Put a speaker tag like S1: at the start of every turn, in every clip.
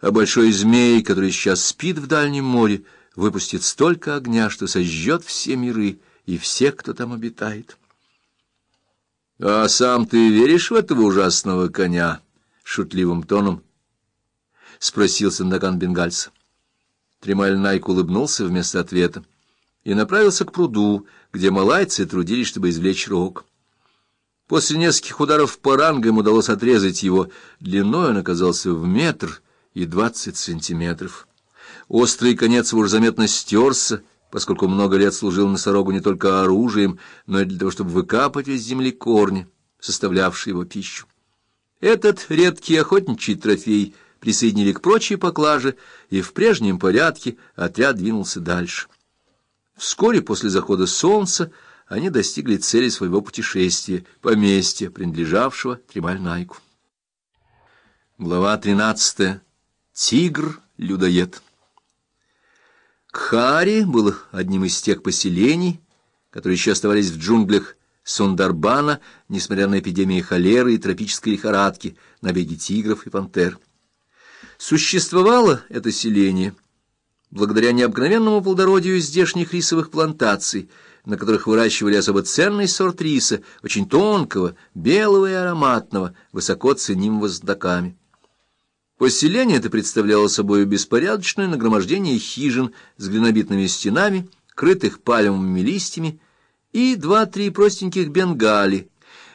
S1: а большой змей, который сейчас спит в дальнем море, выпустит столько огня, что сожжет все миры и всех, кто там обитает. — А сам ты веришь в этого ужасного коня? — шутливым тоном спросил Сандакан бенгальца. Тремаль Найк улыбнулся вместо ответа и направился к пруду, где малайцы трудились, чтобы извлечь рог. После нескольких ударов по рангам удалось отрезать его. Длиной он оказался в метр и двадцать сантиметров. Острый конец его уже заметно стерся, поскольку много лет служил носорогу не только оружием, но и для того, чтобы выкапывать из земли корни, составлявшие его пищу. Этот редкий охотничий трофей присоединили к прочей поклаже, и в прежнем порядке отряд двинулся дальше. Вскоре после захода солнца они достигли цели своего путешествия, поместья, принадлежавшего Тремаль-Найку. Глава 13. Тигр-людоед. Кхари был одним из тех поселений, которые еще оставались в джунглях Сундарбана, несмотря на эпидемии холеры и тропической лихорадки, набеги тигров и пантер. Существовало это селение благодаря необыкновенному плодородию здешних рисовых плантаций, на которых выращивали особо ценный сорт риса, очень тонкого, белого и ароматного, высоко ценимого знаками. Поселение это представляло собой беспорядочное нагромождение хижин с глинобитными стенами, крытых пальмовыми листьями, и два-три простеньких бенгали,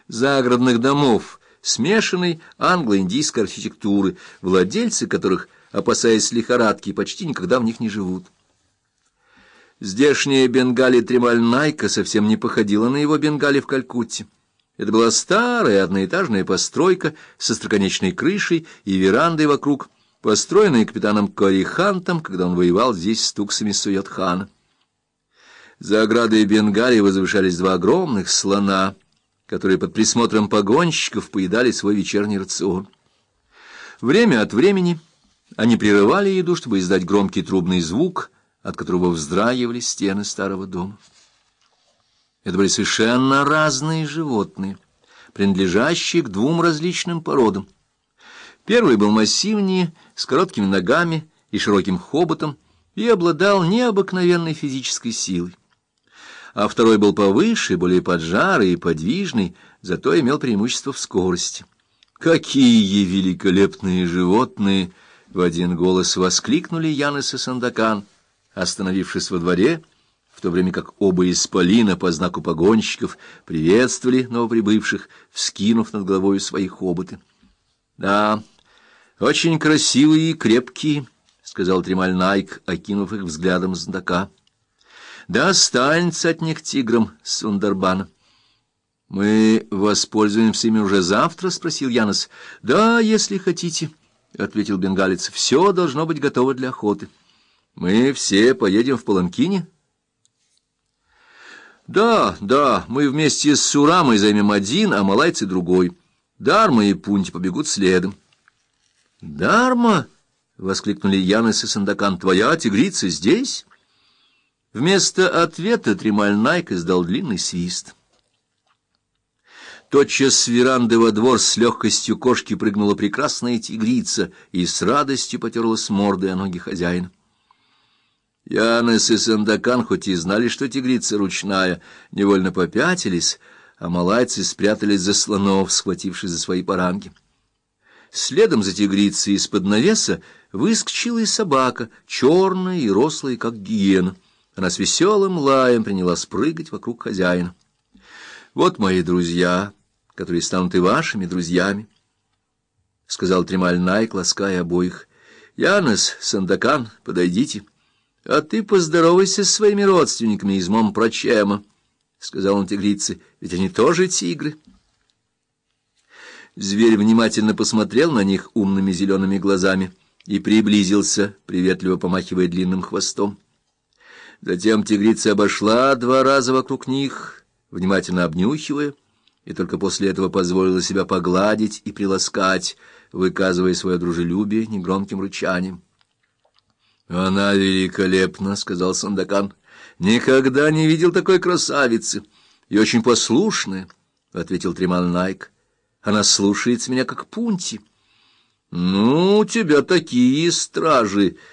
S1: загородных домов, смешанной англо-индийской архитектуры, владельцы которых, опасаясь лихорадки, почти никогда в них не живут. Здешняя Бенгали Тремаль-Найка совсем не походила на его Бенгали в Калькутте. Это была старая одноэтажная постройка со строконечной крышей и верандой вокруг, построенная капитаном Корихантом, когда он воевал здесь с туксами Суйотхана. За оградой Бенгалии возвышались два огромных слона — которые под присмотром погонщиков поедали свой вечерний рацион. Время от времени они прерывали еду, чтобы издать громкий трубный звук, от которого вздрагивали стены старого дома. Это были совершенно разные животные, принадлежащие к двум различным породам. Первый был массивнее, с короткими ногами и широким хоботом, и обладал необыкновенной физической силой а второй был повыше, более поджарый и подвижный, зато имел преимущество в скорости. «Какие великолепные животные!» — в один голос воскликнули Янес и Сандакан, остановившись во дворе, то время как оба исполина по знаку погонщиков приветствовали новоприбывших, вскинув над головой свои хоботы. «Да, очень красивые и крепкие», — сказал Тремаль Найк, окинув их взглядом знатока. Да останется от них тигром Сундарбана. — Мы воспользуемся ими уже завтра? — спросил Янос. — Да, если хотите, — ответил бенгалец. — Все должно быть готово для охоты. Мы все поедем в Паланкине? — Да, да, мы вместе с Сурамой займем один, а малайцы другой. Дарма и Пунти побегут следом. — Дарма! — воскликнули Янос и Сандакан. — Твоя тигрица здесь? — Вместо ответа Тремаль Найк издал длинный свист. Тотчас с веранды во двор с легкостью кошки прыгнула прекрасная тигрица и с радостью потерлась мордой о ноги хозяина. Янес и Сандакан, хоть и знали, что тигрица ручная, невольно попятились, а малайцы спрятались за слонов, схватившись за свои поранки. Следом за тигрицей из-под навеса выскочила и собака, черная и рослая, как гиена. Она с веселым лаем принялась прыгать вокруг хозяина. «Вот мои друзья, которые станут и вашими друзьями», — сказал Тремаль Найк, лаская обоих. «Янес, Сандакан, подойдите. А ты поздоровайся с своими родственниками из Момпрочема», — сказал он тигрице, — «ведь они тоже тигры». Зверь внимательно посмотрел на них умными зелеными глазами и приблизился, приветливо помахивая длинным хвостом. Затем тигрица обошла два раза вокруг них, внимательно обнюхивая, и только после этого позволила себя погладить и приласкать, выказывая свое дружелюбие негромким рычанием. «Она великолепна», — сказал Сандакан. «Никогда не видел такой красавицы. И очень послушная», — ответил Треман Найк. «Она слушается меня, как пунти». «Ну, у тебя такие стражи!»